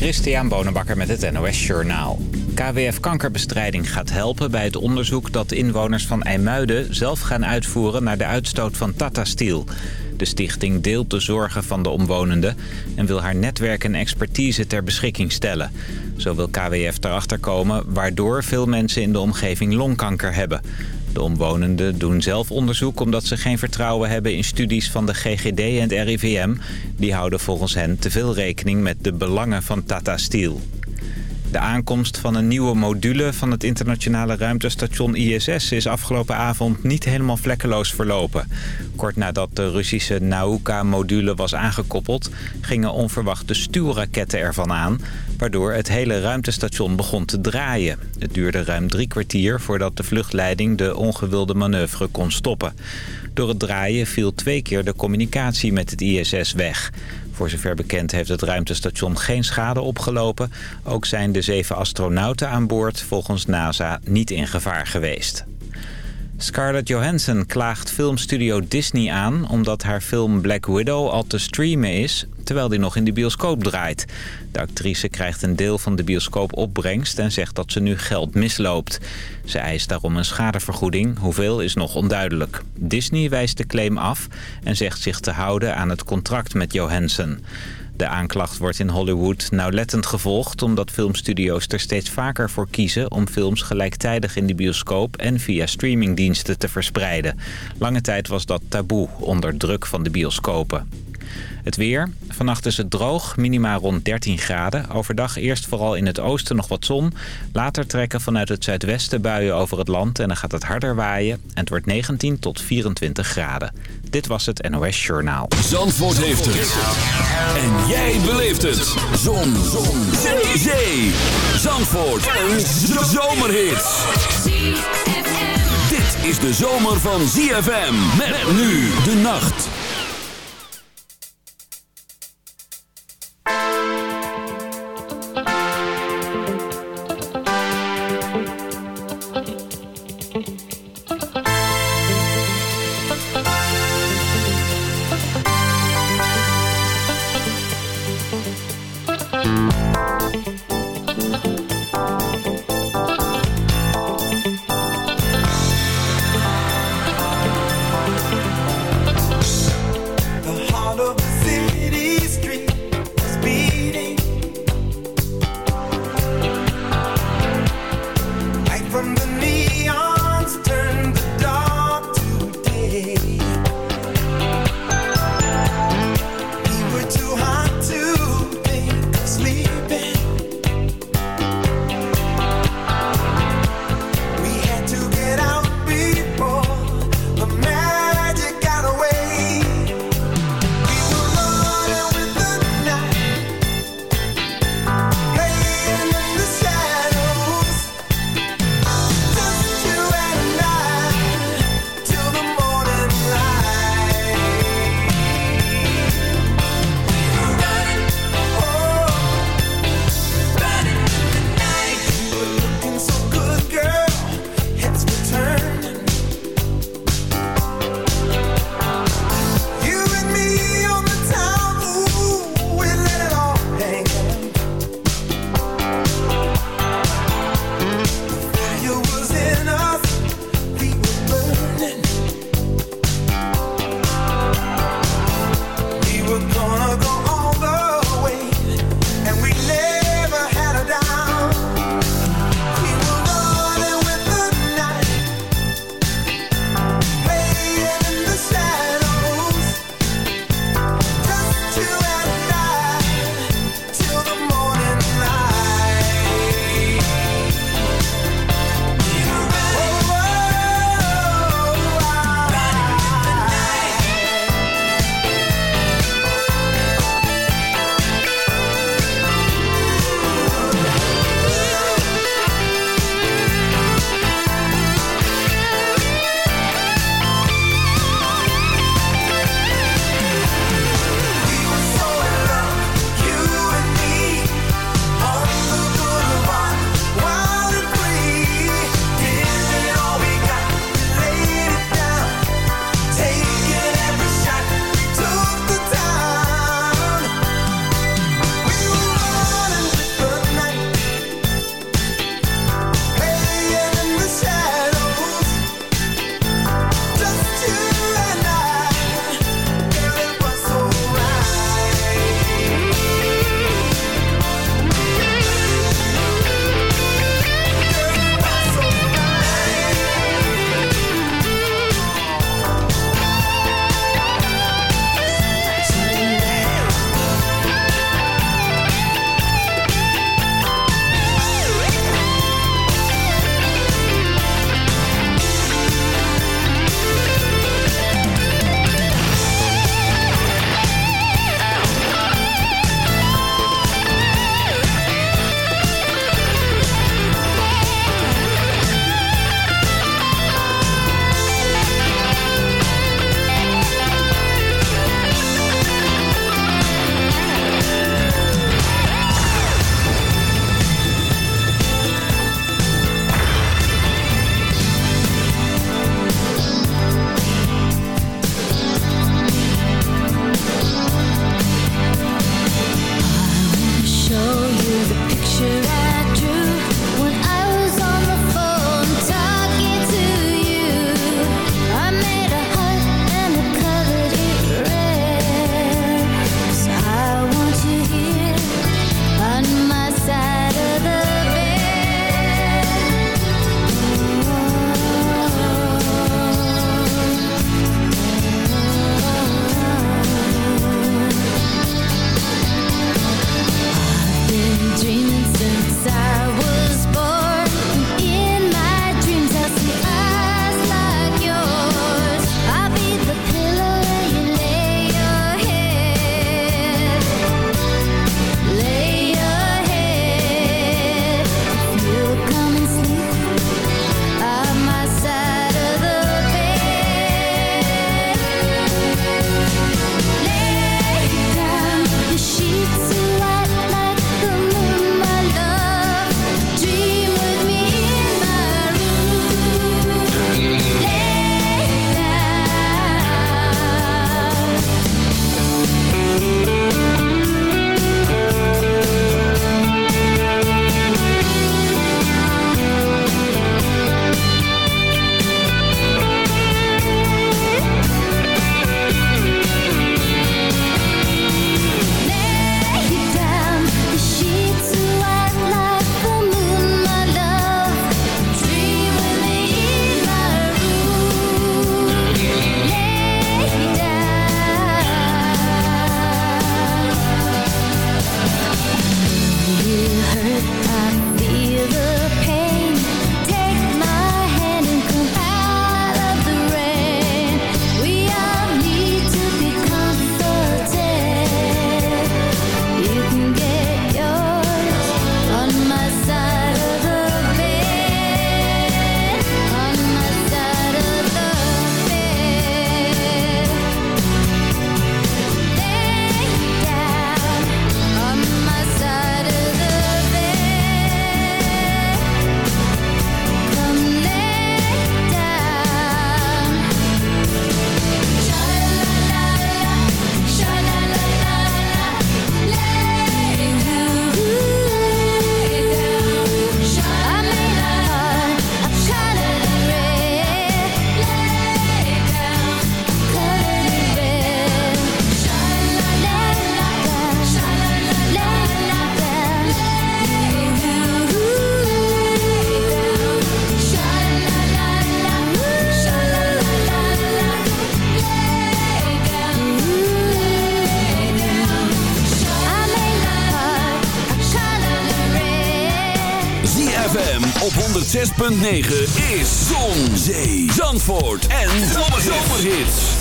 Christian Bonenbakker met het NOS Journaal. KWF Kankerbestrijding gaat helpen bij het onderzoek dat inwoners van IJmuiden zelf gaan uitvoeren naar de uitstoot van Tata Steel. De stichting deelt de zorgen van de omwonenden en wil haar netwerk en expertise ter beschikking stellen. Zo wil KWF erachter komen waardoor veel mensen in de omgeving longkanker hebben. De omwonenden doen zelf onderzoek omdat ze geen vertrouwen hebben in studies van de GGD en het RIVM. Die houden volgens hen te veel rekening met de belangen van Tata Steel. De aankomst van een nieuwe module van het internationale ruimtestation ISS is afgelopen avond niet helemaal vlekkeloos verlopen. Kort nadat de Russische Nauka-module was aangekoppeld, gingen onverwachte stuurraketten ervan aan, waardoor het hele ruimtestation begon te draaien. Het duurde ruim drie kwartier voordat de vluchtleiding de ongewilde manoeuvre kon stoppen. Door het draaien viel twee keer de communicatie met het ISS weg. Voor zover bekend heeft het ruimtestation geen schade opgelopen. Ook zijn de zeven astronauten aan boord volgens NASA niet in gevaar geweest. Scarlett Johansson klaagt filmstudio Disney aan... omdat haar film Black Widow al te streamen is... terwijl die nog in de bioscoop draait. De actrice krijgt een deel van de bioscoopopbrengst... en zegt dat ze nu geld misloopt. Ze eist daarom een schadevergoeding. Hoeveel is nog onduidelijk. Disney wijst de claim af... en zegt zich te houden aan het contract met Johansson. De aanklacht wordt in Hollywood nauwlettend gevolgd... omdat filmstudio's er steeds vaker voor kiezen... om films gelijktijdig in de bioscoop en via streamingdiensten te verspreiden. Lange tijd was dat taboe onder druk van de bioscopen. Het weer. Vannacht is het droog, minima rond 13 graden. Overdag eerst vooral in het oosten nog wat zon. Later trekken vanuit het zuidwesten buien over het land en dan gaat het harder waaien. En het wordt 19 tot 24 graden. Dit was het NOS Journaal. Zandvoort heeft het. En jij beleeft het. Zon. zon. Zee. Zee. Zandvoort. Een zomerhit. Dit is de zomer van ZFM. Met nu de nacht. 106.9 is Zon, Zee, Zandvoort en Zomerhits.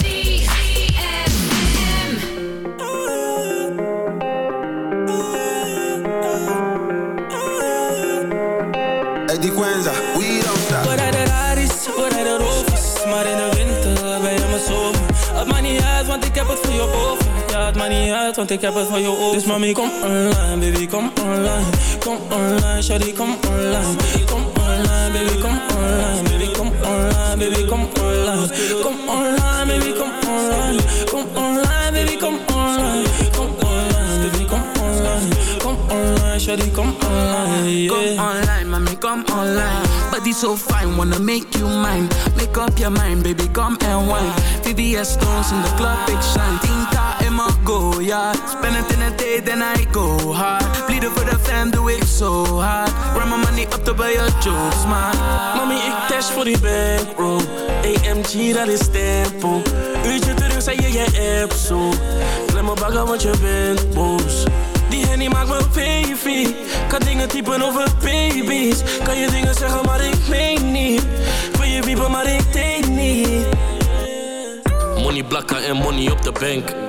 Hey, die Quenza, we don't stop. We rijden Raris, we rijden rovers Maar in de winter ben je mijn zomer Het maakt niet uit, want ik heb het voor je over. Ja, het maakt niet uit, want ik heb het voor je over. Dus mami, kom online, baby, kom online. Kom online, shawty, kom online. Kom online, baby, kom online Baby, kom online, baby, kom online Kom online, baby, kom online Kom online, baby, kom online Kom online, baby, kom online Kom online, shawty, kom online, Come online, mommy, come online. Body so fine, wanna make you mine. Make up your mind, baby, come and wine. VVS stones in the club, big shine. Tinta my go, yeah. Spend in then I go hard. Bleeden for the fam, doe ik zo hard. Run my money up to buy your jokes, man. Mami, ik dash voor die bankroll. AMG, dat is tempo. Uurtje terug, zei je je app zo. Klem me bagger, want je bent boos. Die henny maakt me baby. Kan dingen typen over baby's. Kan je dingen zeggen, maar ik meen niet. Wil je wiepen, maar ik deed niet. Money blakken en money op de bank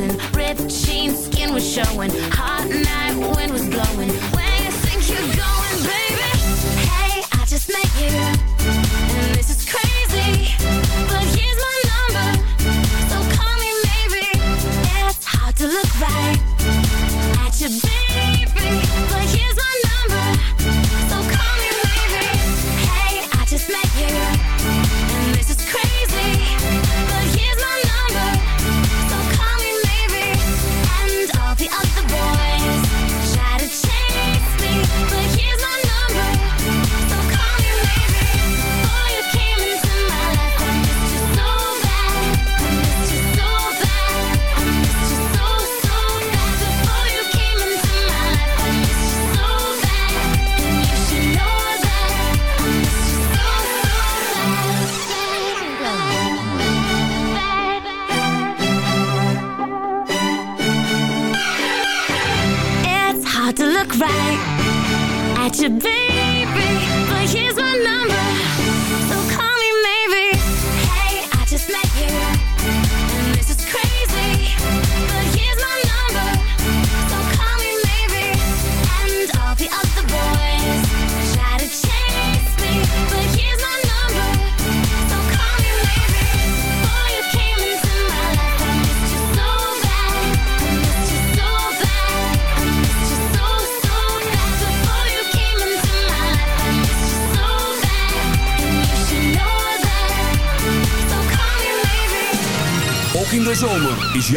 dancing, ripped jeans, skin was showing, hot night.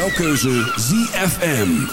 jouw keuze ZFM.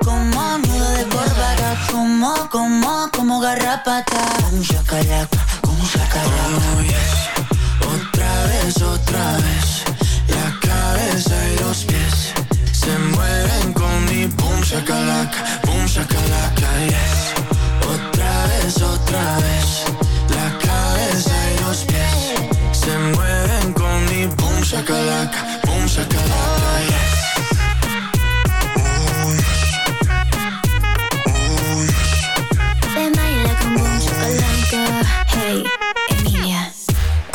Como, como, como garrapata. Boom shakalaka. Boom shakalaka. Oh, yes. Otra vez, otra vez La cabeza y los pies Se mueven con mi boom shakalaka Boom shakalaka, yes Otra vez, otra vez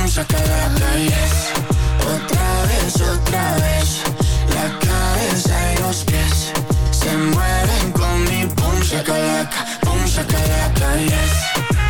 Boom shakalaka, yes Otra vez, otra vez. La cabeza y los pies Se mueven con mi boom shakalaka shakalaka, yes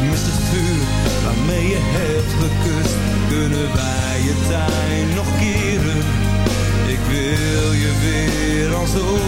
Ik mis het vuur waarmee je hebt gekust. Kunnen wij je tuin nog keren? Ik wil je weer als ooit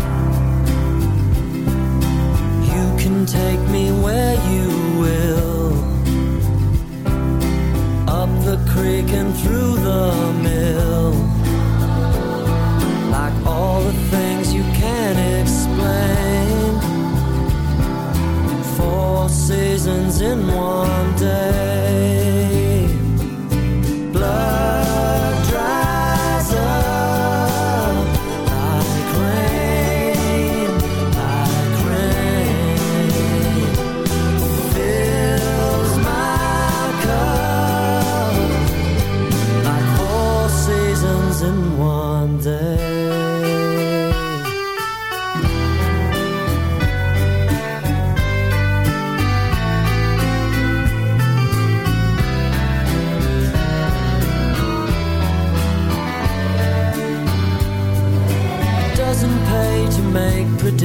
Take me where you will. Up the creek and through the mill. Like all the things you can't explain. Four seasons in one day